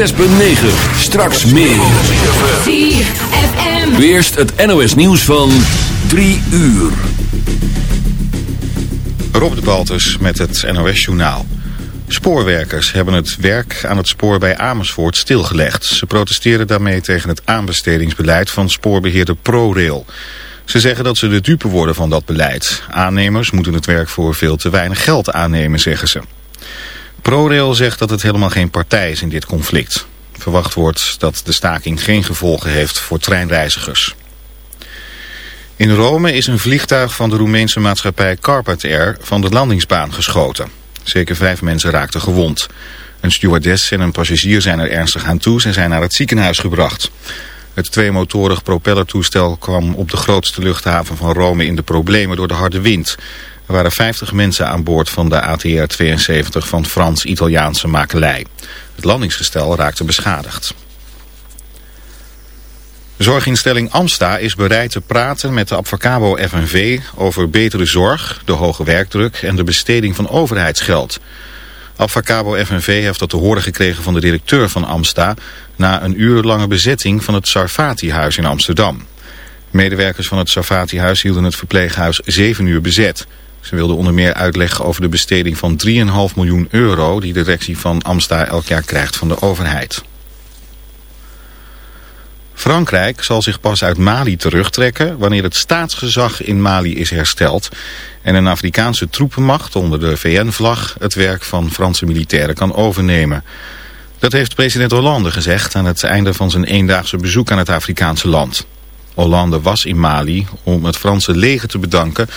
6.9. Straks meer. 4FM. Eerst het NOS nieuws van 3 uur. Rob de Baltus met het NOS journaal. Spoorwerkers hebben het werk aan het spoor bij Amersfoort stilgelegd. Ze protesteren daarmee tegen het aanbestedingsbeleid van spoorbeheerder ProRail. Ze zeggen dat ze de dupe worden van dat beleid. Aannemers moeten het werk voor veel te weinig geld aannemen, zeggen ze. ProRail zegt dat het helemaal geen partij is in dit conflict. Verwacht wordt dat de staking geen gevolgen heeft voor treinreizigers. In Rome is een vliegtuig van de Roemeense maatschappij Carpet Air van de landingsbaan geschoten. Zeker vijf mensen raakten gewond. Een stewardess en een passagier zijn er ernstig aan toe. Ze zijn naar het ziekenhuis gebracht. Het tweemotorig propellertoestel kwam op de grootste luchthaven van Rome in de problemen door de harde wind. Er waren 50 mensen aan boord van de ATR-72 van Frans-Italiaanse makelij. Het landingsgestel raakte beschadigd. Zorginstelling Amsta is bereid te praten met de Abfacabo FNV over betere zorg, de hoge werkdruk en de besteding van overheidsgeld. Abfacabo FNV heeft dat te horen gekregen van de directeur van Amsta na een urenlange bezetting van het Sarfati-huis in Amsterdam. Medewerkers van het Sarfati-huis hielden het verpleeghuis zeven uur bezet. Ze wilden onder meer uitleggen over de besteding van 3,5 miljoen euro... die de directie van Amsta elk jaar krijgt van de overheid. Frankrijk zal zich pas uit Mali terugtrekken... wanneer het staatsgezag in Mali is hersteld... en een Afrikaanse troepenmacht onder de VN-vlag... het werk van Franse militairen kan overnemen. Dat heeft president Hollande gezegd... aan het einde van zijn eendaagse bezoek aan het Afrikaanse land. Hollande was in Mali om het Franse leger te bedanken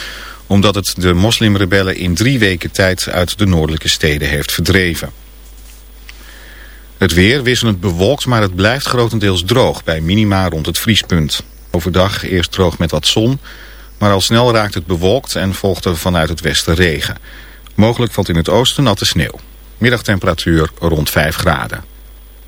omdat het de moslimrebellen in drie weken tijd uit de noordelijke steden heeft verdreven. Het weer wisselend bewolkt, maar het blijft grotendeels droog bij minima rond het vriespunt. Overdag eerst droog met wat zon, maar al snel raakt het bewolkt en volgt er vanuit het westen regen. Mogelijk valt in het oosten natte sneeuw. Middagtemperatuur rond 5 graden.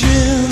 you.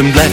Als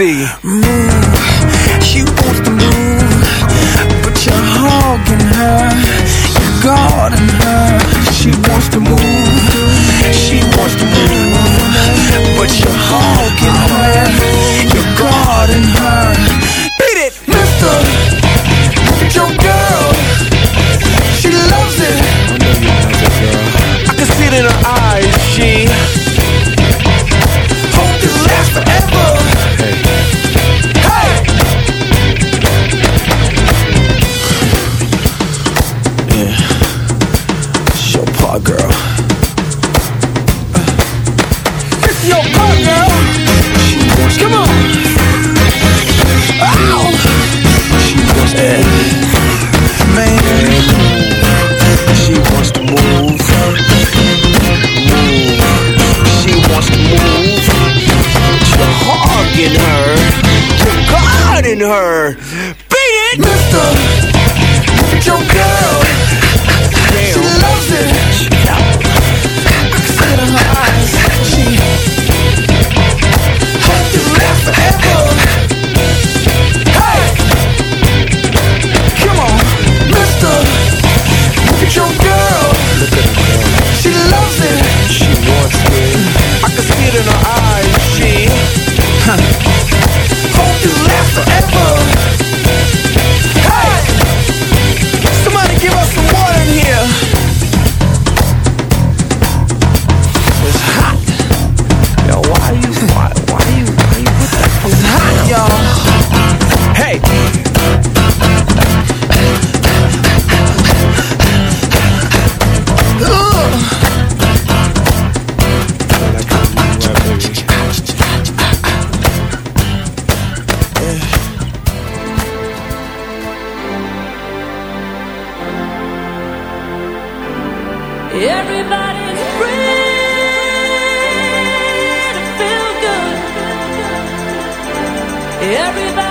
see. Everybody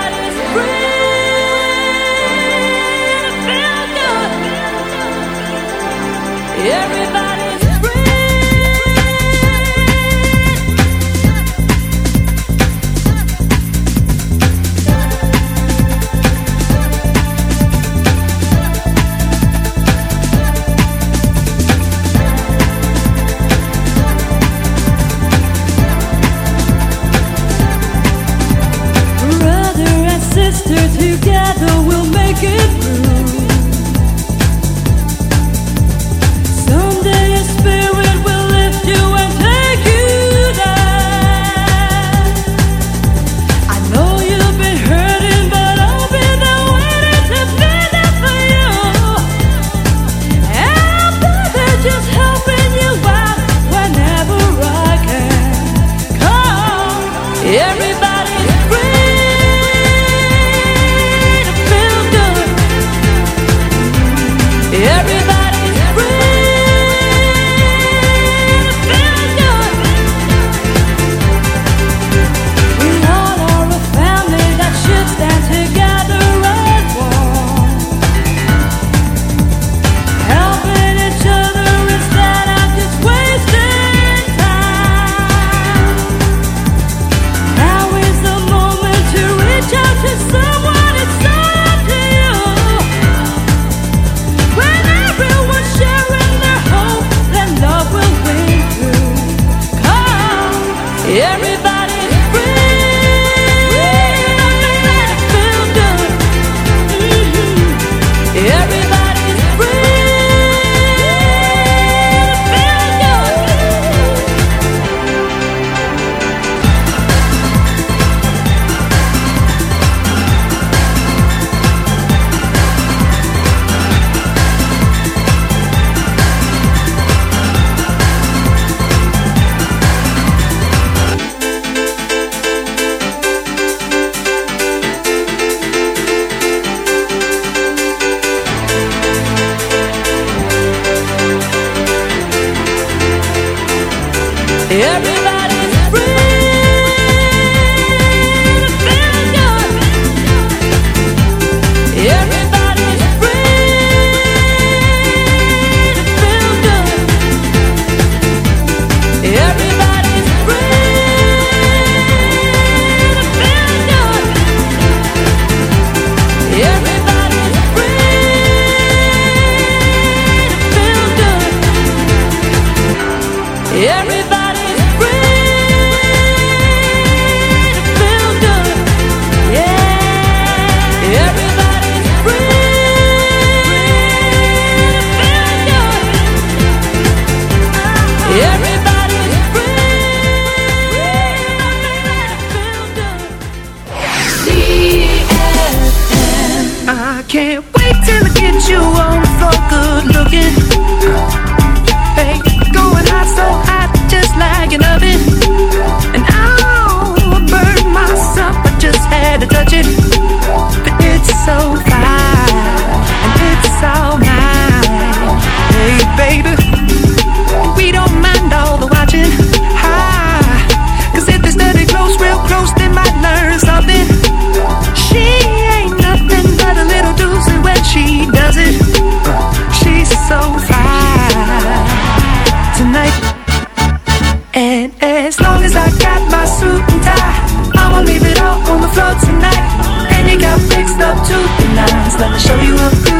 Let me show you a few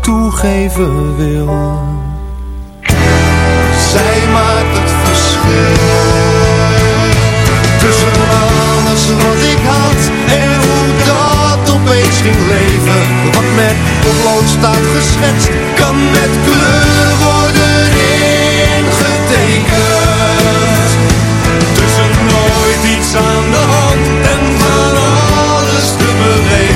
toegeven wil. Zij maakt het verschil. Tussen alles wat ik had en hoe dat opeens ging leven. Wat met potlood staat geschetst, kan met kleur worden ingetekend. Tussen nooit iets aan de hand en van alles te beleven.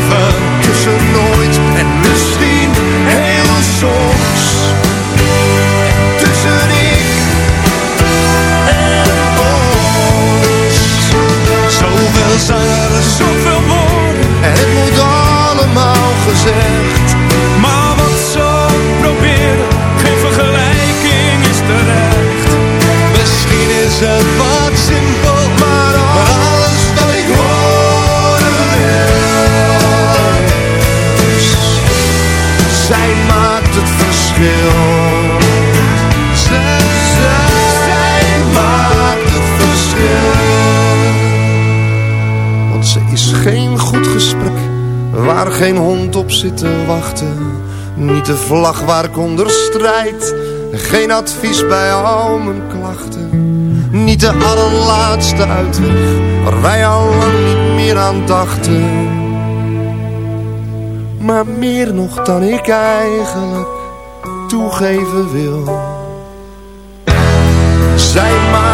Geen goed gesprek waar geen hond op zit te wachten. Niet de vlag waar ik onder strijd. Geen advies bij al mijn klachten. Niet de allerlaatste uitweg waar wij al lang niet meer aan dachten. Maar meer nog dan ik eigenlijk toegeven wil. Zij maakt